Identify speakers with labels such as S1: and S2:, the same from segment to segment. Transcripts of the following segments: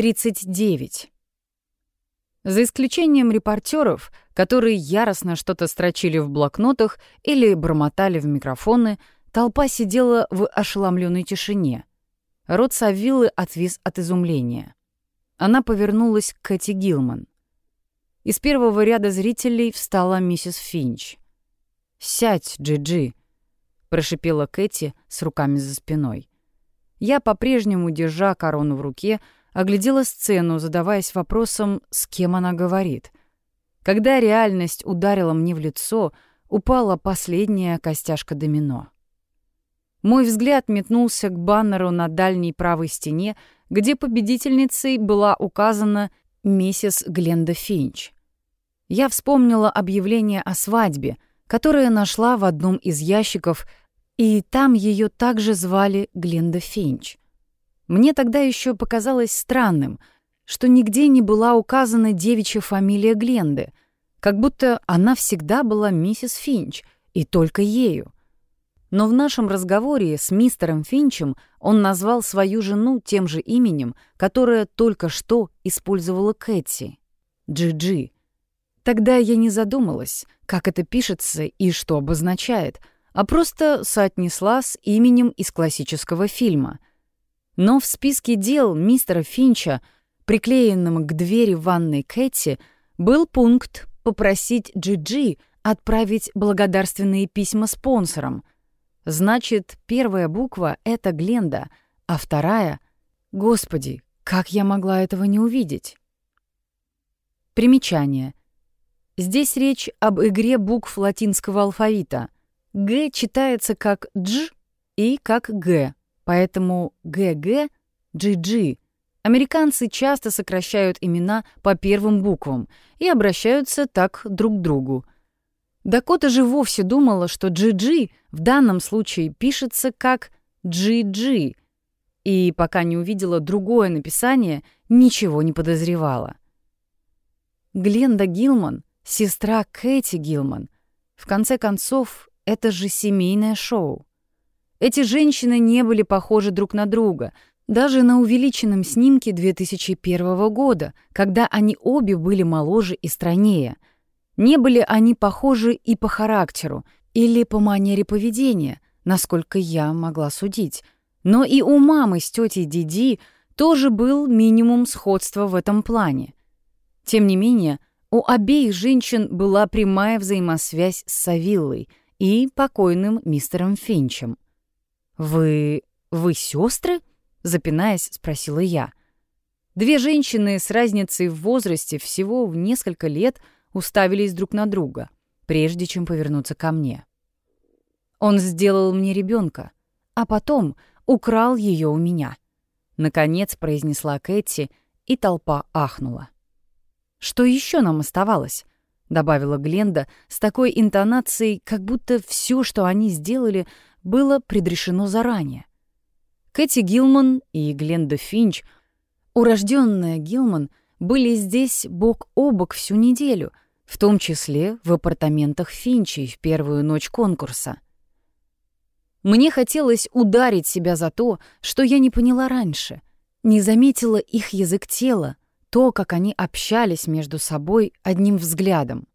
S1: 39. За исключением репортеров, которые яростно что-то строчили в блокнотах или бормотали в микрофоны, толпа сидела в ошеломленной тишине. Рот Савиллы отвис от изумления. Она повернулась к Кэти Гилман. Из первого ряда зрителей встала миссис Финч. «Сядь, Джи-Джи», — прошипела Кэти с руками за спиной. Я, по-прежнему, держа корону в руке, — оглядела сцену, задаваясь вопросом, с кем она говорит. Когда реальность ударила мне в лицо, упала последняя костяшка домино. Мой взгляд метнулся к баннеру на дальней правой стене, где победительницей была указана миссис Гленда Финч. Я вспомнила объявление о свадьбе, которое нашла в одном из ящиков, и там ее также звали Гленда Финч. Мне тогда еще показалось странным, что нигде не была указана девичья фамилия Гленды, как будто она всегда была миссис Финч, и только ею. Но в нашем разговоре с мистером Финчем он назвал свою жену тем же именем, которое только что использовала Кэти — Джи-Джи. Тогда я не задумалась, как это пишется и что обозначает, а просто соотнесла с именем из классического фильма — но в списке дел мистера Финча, приклеенном к двери ванной Кэти, был пункт попросить Джи-Джи отправить благодарственные письма спонсорам. Значит, первая буква — это Гленда, а вторая — Господи, как я могла этого не увидеть? Примечание. Здесь речь об игре букв латинского алфавита. «Г» читается как «дж» и как «г», Поэтому ГГ — GG. Американцы часто сокращают имена по первым буквам и обращаются так друг к другу. Дакота же вовсе думала, что GG в данном случае пишется как GG, и пока не увидела другое написание, ничего не подозревала. Гленда Гилман — сестра Кэти Гилман. В конце концов, это же семейное шоу. Эти женщины не были похожи друг на друга, даже на увеличенном снимке 2001 года, когда они обе были моложе и стройнее. Не были они похожи и по характеру, или по манере поведения, насколько я могла судить. Но и у мамы с тетей Диди тоже был минимум сходства в этом плане. Тем не менее, у обеих женщин была прямая взаимосвязь с Савиллой и покойным мистером Финчем. «Вы... вы сестры? запинаясь, спросила я. Две женщины с разницей в возрасте всего в несколько лет уставились друг на друга, прежде чем повернуться ко мне. Он сделал мне ребенка, а потом украл ее у меня. Наконец произнесла Кэти, и толпа ахнула. «Что еще нам оставалось?» — добавила Гленда с такой интонацией, как будто все, что они сделали, было предрешено заранее. Кэти Гилман и Гленда Финч, урожденная Гилман, были здесь бок о бок всю неделю, в том числе в апартаментах Финчей в первую ночь конкурса. Мне хотелось ударить себя за то, что я не поняла раньше, не заметила их язык тела, то, как они общались между собой одним взглядом.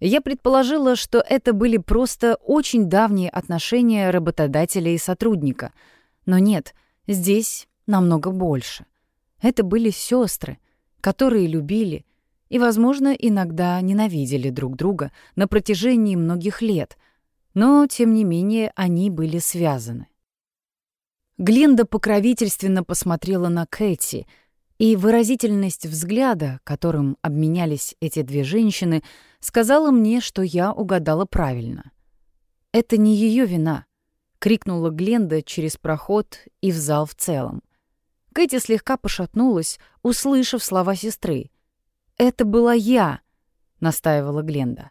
S1: Я предположила, что это были просто очень давние отношения работодателя и сотрудника. Но нет, здесь намного больше. Это были сестры, которые любили и, возможно, иногда ненавидели друг друга на протяжении многих лет, но, тем не менее, они были связаны. Глинда покровительственно посмотрела на Кэти — и выразительность взгляда, которым обменялись эти две женщины, сказала мне, что я угадала правильно. «Это не ее вина», — крикнула Гленда через проход и в зал в целом. Кэти слегка пошатнулась, услышав слова сестры. «Это была я», — настаивала Гленда.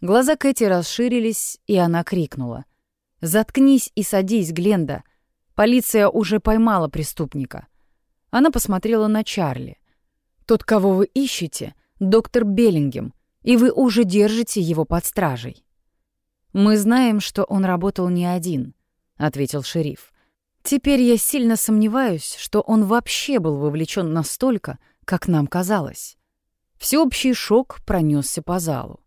S1: Глаза Кэти расширились, и она крикнула. «Заткнись и садись, Гленда. Полиция уже поймала преступника». Она посмотрела на Чарли. «Тот, кого вы ищете, доктор Беллингем, и вы уже держите его под стражей». «Мы знаем, что он работал не один», — ответил шериф. Теперь я сильно сомневаюсь, что он вообще был вовлечен настолько, как нам казалось. Всеобщий шок пронесся по залу.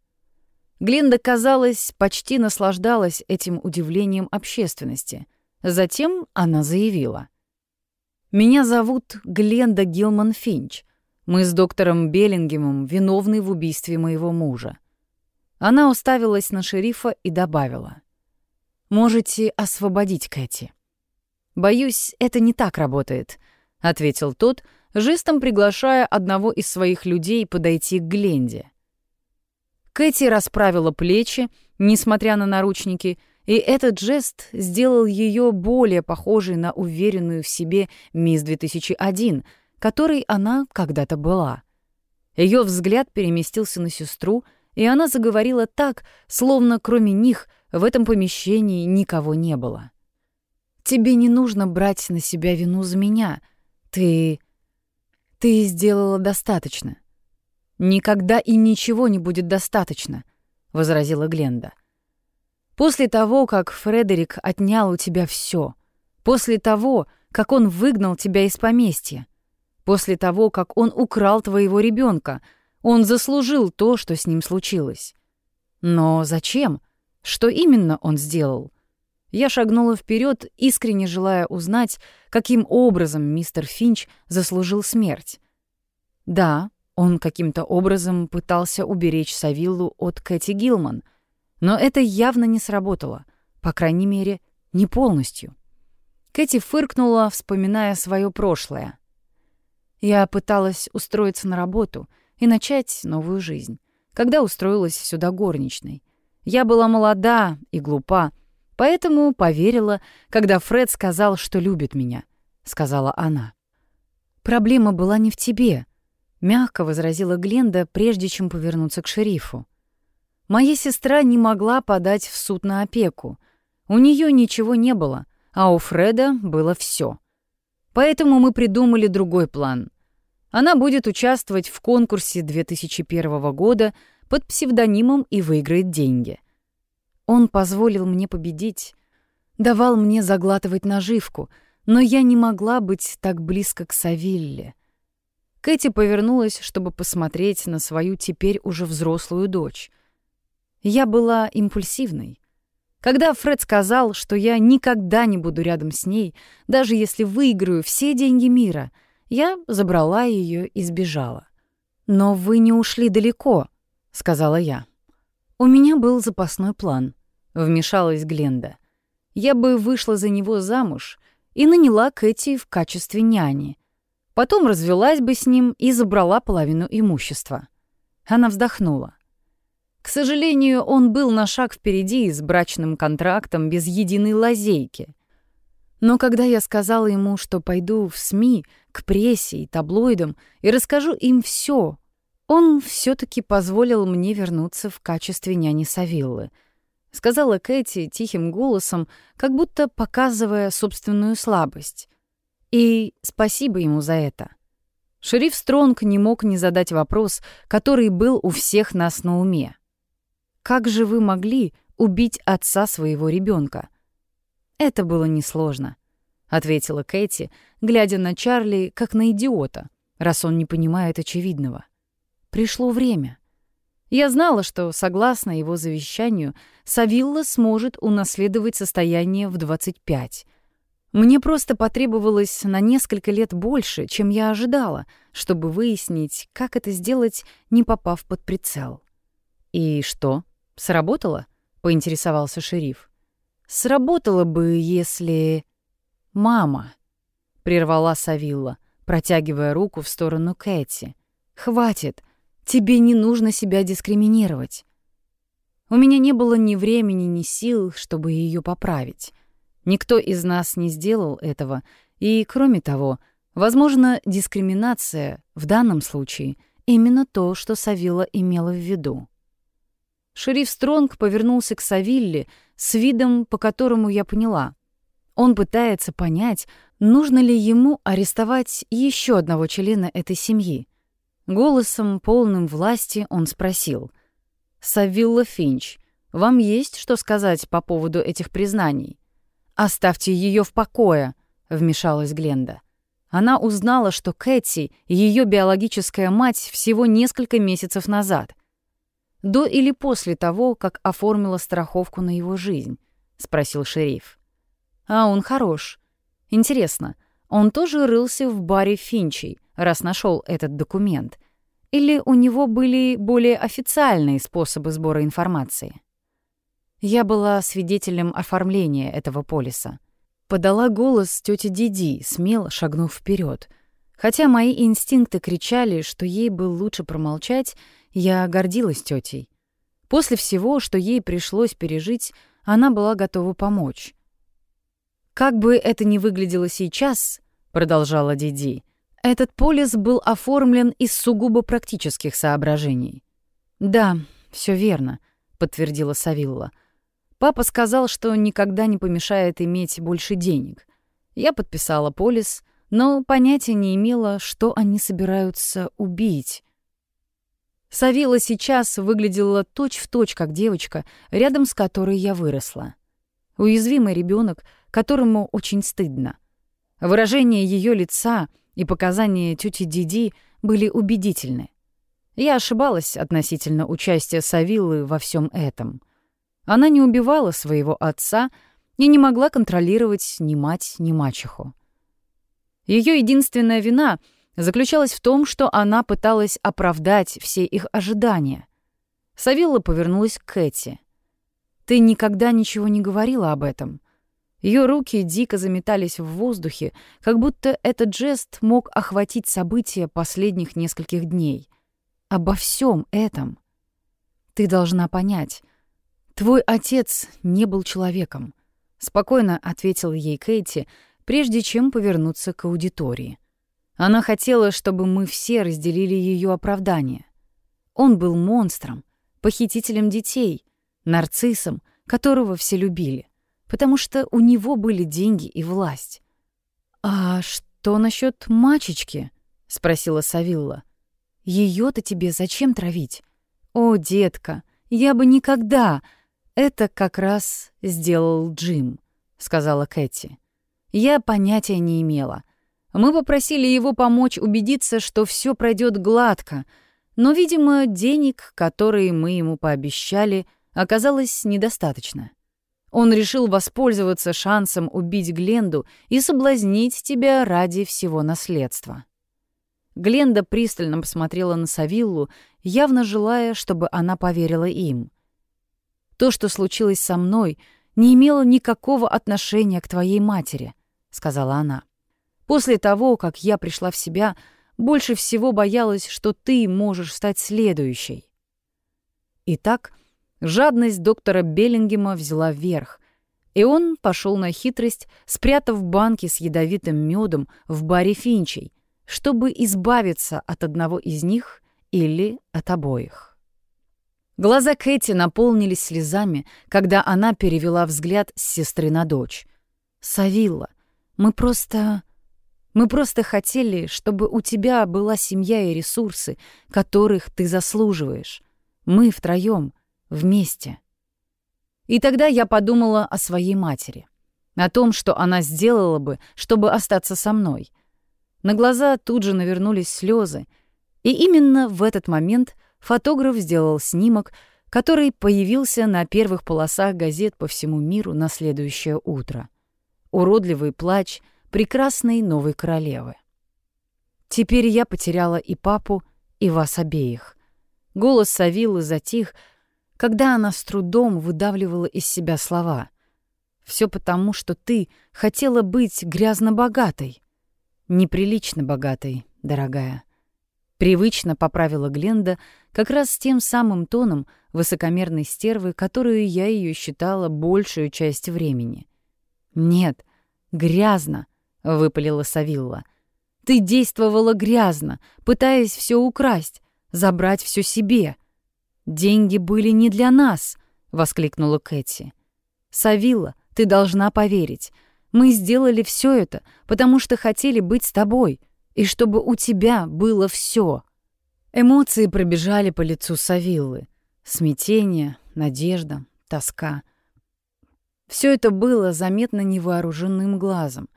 S1: Гленда, казалось, почти наслаждалась этим удивлением общественности. Затем она заявила. «Меня зовут Гленда Гилман Финч. Мы с доктором Беллингемом виновны в убийстве моего мужа». Она уставилась на шерифа и добавила. «Можете освободить Кэти». «Боюсь, это не так работает», — ответил тот, жестом приглашая одного из своих людей подойти к Гленде. Кэти расправила плечи, несмотря на наручники, и этот жест сделал ее более похожей на уверенную в себе мисс 2001, которой она когда-то была. Ее взгляд переместился на сестру, и она заговорила так, словно кроме них в этом помещении никого не было. Тебе не нужно брать на себя вину за меня. Ты... ты сделала достаточно. Никогда и ничего не будет достаточно, — возразила Гленда. После того, как Фредерик отнял у тебя все, после того, как он выгнал тебя из поместья, после того, как он украл твоего ребенка, он заслужил то, что с ним случилось. Но зачем? Что именно он сделал? Я шагнула вперед, искренне желая узнать, каким образом мистер Финч заслужил смерть. Да, он каким-то образом пытался уберечь Савиллу от Кэти Гилман, но это явно не сработало, по крайней мере, не полностью. Кэти фыркнула, вспоминая свое прошлое. Я пыталась устроиться на работу и начать новую жизнь, когда устроилась сюда горничной. Я была молода и глупа, Поэтому поверила, когда Фред сказал, что любит меня, сказала она. Проблема была не в тебе, мягко возразила Гленда, прежде чем повернуться к шерифу. Моя сестра не могла подать в суд на опеку. У нее ничего не было, а у Фреда было все. Поэтому мы придумали другой план. Она будет участвовать в конкурсе 2001 года под псевдонимом и выиграет деньги — он позволил мне победить, давал мне заглатывать наживку, но я не могла быть так близко к Савилле. Кэти повернулась, чтобы посмотреть на свою теперь уже взрослую дочь. Я была импульсивной. Когда Фред сказал, что я никогда не буду рядом с ней, даже если выиграю все деньги мира, я забрала ее и сбежала. «Но вы не ушли далеко», — сказала я. У меня был запасной план. — вмешалась Гленда. «Я бы вышла за него замуж и наняла Кэти в качестве няни. Потом развелась бы с ним и забрала половину имущества». Она вздохнула. К сожалению, он был на шаг впереди с брачным контрактом без единой лазейки. Но когда я сказала ему, что пойду в СМИ, к прессе и таблоидам и расскажу им все, он все таки позволил мне вернуться в качестве няни Савиллы — сказала Кэти тихим голосом, как будто показывая собственную слабость. И спасибо ему за это. Шериф Стронг не мог не задать вопрос, который был у всех нас на уме. «Как же вы могли убить отца своего ребенка? «Это было несложно», — ответила Кэти, глядя на Чарли как на идиота, раз он не понимает очевидного. «Пришло время. Я знала, что, согласно его завещанию, Савилла сможет унаследовать состояние в 25. Мне просто потребовалось на несколько лет больше, чем я ожидала, чтобы выяснить, как это сделать, не попав под прицел. «И что, сработало?» — поинтересовался шериф. «Сработало бы, если...» «Мама», — прервала Савилла, протягивая руку в сторону Кэти. «Хватит. Тебе не нужно себя дискриминировать. У меня не было ни времени, ни сил, чтобы ее поправить. Никто из нас не сделал этого, и, кроме того, возможно, дискриминация в данном случае именно то, что Савилла имела в виду. Шериф Стронг повернулся к Савилле с видом, по которому я поняла. Он пытается понять, нужно ли ему арестовать еще одного члена этой семьи. Голосом, полным власти, он спросил. «Савилла Финч, вам есть что сказать по поводу этих признаний? Оставьте ее в покое», — вмешалась Гленда. Она узнала, что Кэти — ее биологическая мать всего несколько месяцев назад. До или после того, как оформила страховку на его жизнь, спросил шериф. А он хорош. Интересно, он тоже рылся в баре Финчей, раз нашел этот документ. Или у него были более официальные способы сбора информации? Я была свидетелем оформления этого полиса. Подала голос тёте Диди, смело шагнув вперед. Хотя мои инстинкты кричали, что ей бы лучше промолчать, я гордилась тетей. После всего, что ей пришлось пережить, она была готова помочь. «Как бы это ни выглядело сейчас», — продолжала Диди, «этот полис был оформлен из сугубо практических соображений». «Да, все верно», — подтвердила Савилла. Папа сказал, что никогда не помешает иметь больше денег. Я подписала полис, но понятия не имела, что они собираются убить. Савила сейчас выглядела точь-в-точь, точь, как девочка, рядом с которой я выросла. Уязвимый ребенок, которому очень стыдно. Выражение ее лица и показания тети Диди были убедительны. Я ошибалась относительно участия Савиллы во всем этом — она не убивала своего отца и не могла контролировать ни мать, ни мачеху. Ее единственная вина заключалась в том, что она пыталась оправдать все их ожидания. Савилла повернулась к Кэти. «Ты никогда ничего не говорила об этом». Ее руки дико заметались в воздухе, как будто этот жест мог охватить события последних нескольких дней. Обо всем этом. Ты должна понять, «Твой отец не был человеком», — спокойно ответил ей Кейти, прежде чем повернуться к аудитории. Она хотела, чтобы мы все разделили ее оправдание. Он был монстром, похитителем детей, нарциссом, которого все любили, потому что у него были деньги и власть. «А что насчет мачечки?» — спросила Савилла. Ее-то тебе зачем травить? О, детка, я бы никогда...» «Это как раз сделал Джим», — сказала Кэти. «Я понятия не имела. Мы попросили его помочь убедиться, что все пройдет гладко, но, видимо, денег, которые мы ему пообещали, оказалось недостаточно. Он решил воспользоваться шансом убить Гленду и соблазнить тебя ради всего наследства». Гленда пристально посмотрела на Савиллу, явно желая, чтобы она поверила им — то, что случилось со мной, не имело никакого отношения к твоей матери», — сказала она. «После того, как я пришла в себя, больше всего боялась, что ты можешь стать следующей». Итак, жадность доктора Беллингема взяла вверх, и он пошел на хитрость, спрятав банки с ядовитым медом в баре Финчей, чтобы избавиться от одного из них или от обоих. Глаза Кэти наполнились слезами, когда она перевела взгляд с сестры на дочь. «Савилла, мы просто... Мы просто хотели, чтобы у тебя была семья и ресурсы, которых ты заслуживаешь. Мы втроем, вместе». И тогда я подумала о своей матери, о том, что она сделала бы, чтобы остаться со мной. На глаза тут же навернулись слезы, и именно в этот момент — фотограф сделал снимок, который появился на первых полосах газет по всему миру на следующее утро. Уродливый плач прекрасной новой королевы. Теперь я потеряла и папу, и вас обеих. Голос Савилы затих, когда она с трудом выдавливала из себя слова. Все потому, что ты хотела быть грязно богатой. Неприлично богатой, дорогая. Привычно поправила Гленда как раз с тем самым тоном высокомерной стервы, которую я ее считала большую часть времени. «Нет, грязно», — выпалила Савилла. «Ты действовала грязно, пытаясь все украсть, забрать все себе». «Деньги были не для нас», — воскликнула Кэти. «Савилла, ты должна поверить. Мы сделали все это, потому что хотели быть с тобой и чтобы у тебя было все. Эмоции пробежали по лицу Савиллы. Смятение, надежда, тоска. Все это было заметно невооруженным глазом.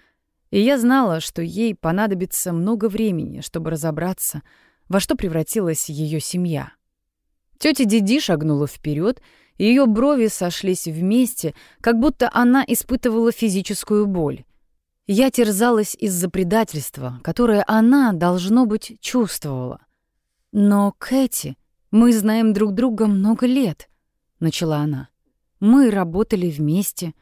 S1: И я знала, что ей понадобится много времени, чтобы разобраться, во что превратилась ее семья. Тетя Диди шагнула вперед, и ее брови сошлись вместе, как будто она испытывала физическую боль. Я терзалась из-за предательства, которое она, должно быть, чувствовала. «Но, Кэти, мы знаем друг друга много лет», — начала она. «Мы работали вместе.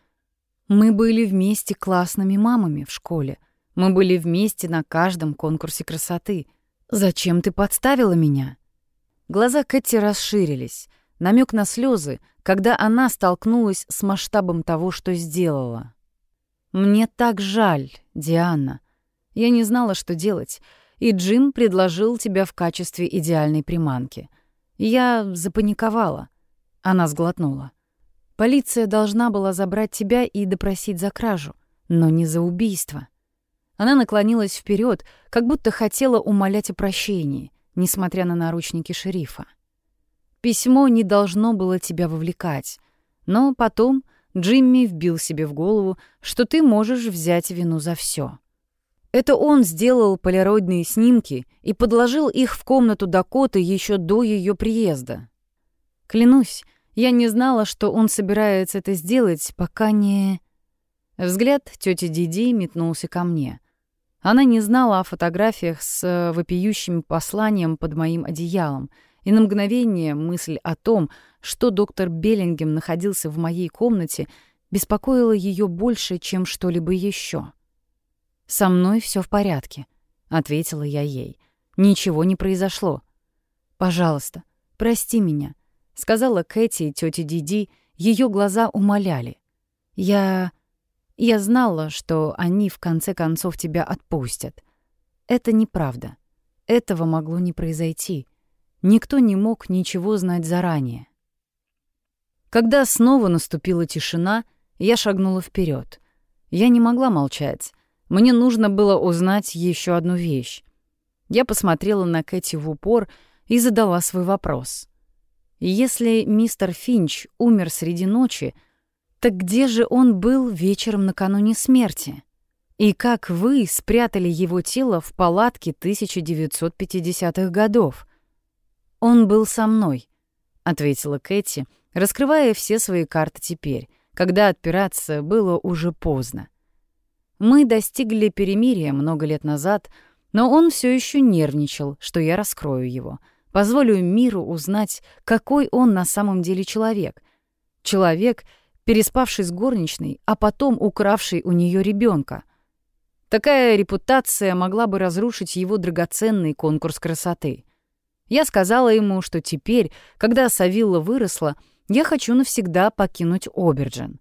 S1: Мы были вместе классными мамами в школе. Мы были вместе на каждом конкурсе красоты. Зачем ты подставила меня?» Глаза Кэти расширились, намек на слезы, когда она столкнулась с масштабом того, что сделала. «Мне так жаль, Диана. Я не знала, что делать, и Джим предложил тебя в качестве идеальной приманки. Я запаниковала». Она сглотнула. «Полиция должна была забрать тебя и допросить за кражу, но не за убийство». Она наклонилась вперед, как будто хотела умолять о прощении — несмотря на наручники шерифа. Письмо не должно было тебя вовлекать, но потом Джимми вбил себе в голову, что ты можешь взять вину за все. Это он сделал полироидные снимки и подложил их в комнату Дакоты еще до ее приезда. Клянусь, я не знала, что он собирается это сделать, пока не... Взгляд тети Диди метнулся ко мне. Она не знала о фотографиях с э, вопиющим посланием под моим одеялом, и на мгновение мысль о том, что доктор Беллингем находился в моей комнате, беспокоила ее больше, чем что-либо еще. «Со мной все в порядке», — ответила я ей. «Ничего не произошло. Пожалуйста, прости меня», — сказала Кэти и тетя Диди, ее глаза умоляли. «Я...» Я знала, что они в конце концов тебя отпустят. Это неправда. Этого могло не произойти. Никто не мог ничего знать заранее. Когда снова наступила тишина, я шагнула вперед. Я не могла молчать. Мне нужно было узнать еще одну вещь. Я посмотрела на Кэти в упор и задала свой вопрос. Если мистер Финч умер среди ночи, так где же он был вечером накануне смерти? И как вы спрятали его тело в палатке 1950-х годов? Он был со мной, ответила Кэти, раскрывая все свои карты теперь, когда отпираться было уже поздно. Мы достигли перемирия много лет назад, но он все еще нервничал, что я раскрою его, позволю миру узнать, какой он на самом деле человек. Человек — переспавший с горничной, а потом укравший у нее ребенка. Такая репутация могла бы разрушить его драгоценный конкурс красоты. Я сказала ему, что теперь, когда Савилла выросла, я хочу навсегда покинуть Оберджен.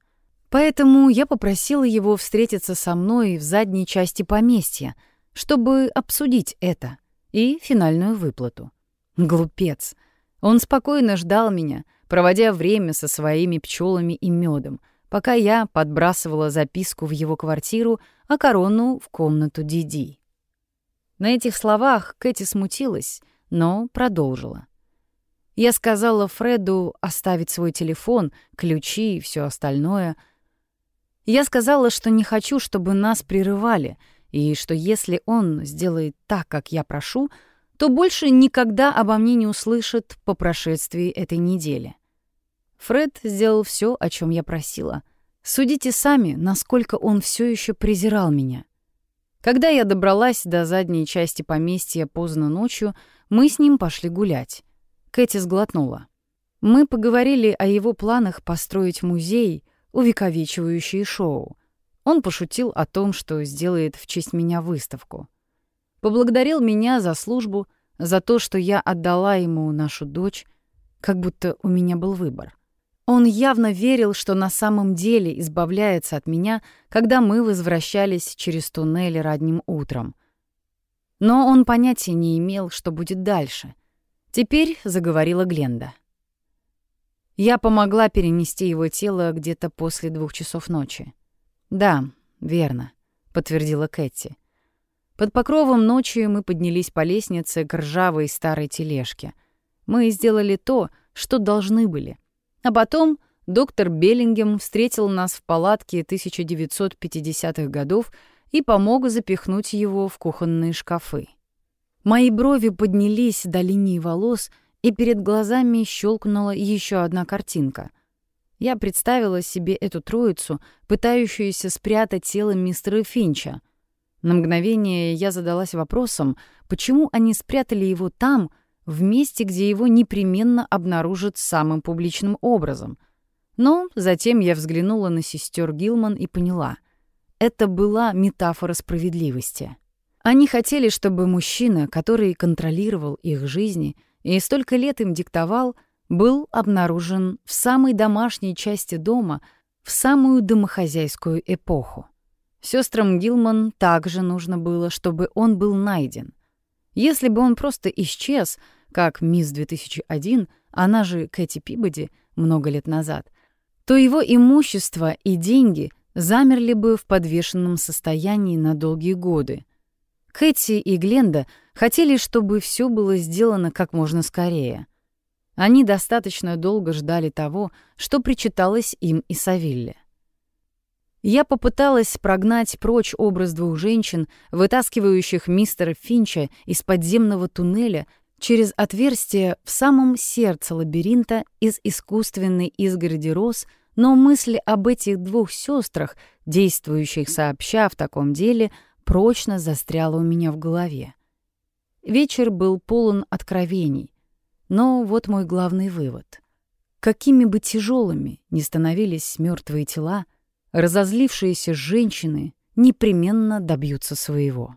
S1: Поэтому я попросила его встретиться со мной в задней части поместья, чтобы обсудить это и финальную выплату. Глупец. Он спокойно ждал меня — проводя время со своими пчелами и медом, пока я подбрасывала записку в его квартиру, а корону в комнату Диди. На этих словах Кэти смутилась, но продолжила. Я сказала Фреду оставить свой телефон, ключи и все остальное. Я сказала, что не хочу, чтобы нас прерывали, и что если он сделает так, как я прошу, то больше никогда обо мне не услышит по прошествии этой недели. Фред сделал все, о чем я просила. Судите сами, насколько он все еще презирал меня. Когда я добралась до задней части поместья поздно ночью, мы с ним пошли гулять. Кэти сглотнула. Мы поговорили о его планах построить музей, увековечивающий шоу. Он пошутил о том, что сделает в честь меня выставку. Поблагодарил меня за службу, за то, что я отдала ему нашу дочь, как будто у меня был выбор. Он явно верил, что на самом деле избавляется от меня, когда мы возвращались через туннель ранним утром. Но он понятия не имел, что будет дальше. Теперь заговорила Гленда. Я помогла перенести его тело где-то после двух часов ночи. «Да, верно», — подтвердила Кэти. Под покровом ночи мы поднялись по лестнице к ржавой старой тележке. Мы сделали то, что должны были. А потом доктор Беллингем встретил нас в палатке 1950-х годов и помог запихнуть его в кухонные шкафы. Мои брови поднялись до линии волос, и перед глазами щелкнула еще одна картинка. Я представила себе эту троицу, пытающуюся спрятать тело мистера Финча. На мгновение я задалась вопросом, почему они спрятали его там, в месте, где его непременно обнаружат самым публичным образом. Но затем я взглянула на сестер Гилман и поняла — это была метафора справедливости. Они хотели, чтобы мужчина, который контролировал их жизни и столько лет им диктовал, был обнаружен в самой домашней части дома в самую домохозяйскую эпоху. Сестрам Гилман также нужно было, чтобы он был найден. Если бы он просто исчез, как мисс 2001, она же Кэти Пибоди, много лет назад, то его имущество и деньги — замерли бы в подвешенном состоянии на долгие годы. Кэти и Гленда хотели, чтобы все было сделано как можно скорее. Они достаточно долго ждали того, что причиталось им и Савилле. Я попыталась прогнать прочь образ двух женщин, вытаскивающих мистера Финча из подземного туннеля через отверстие в самом сердце лабиринта из искусственной изгороди роз — но мысль об этих двух сестрах, действующих сообща в таком деле, прочно застряла у меня в голове. Вечер был полон откровений, но вот мой главный вывод. Какими бы тяжелыми ни становились мертвые тела, разозлившиеся женщины непременно добьются своего.